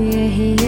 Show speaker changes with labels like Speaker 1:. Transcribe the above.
Speaker 1: Yeah.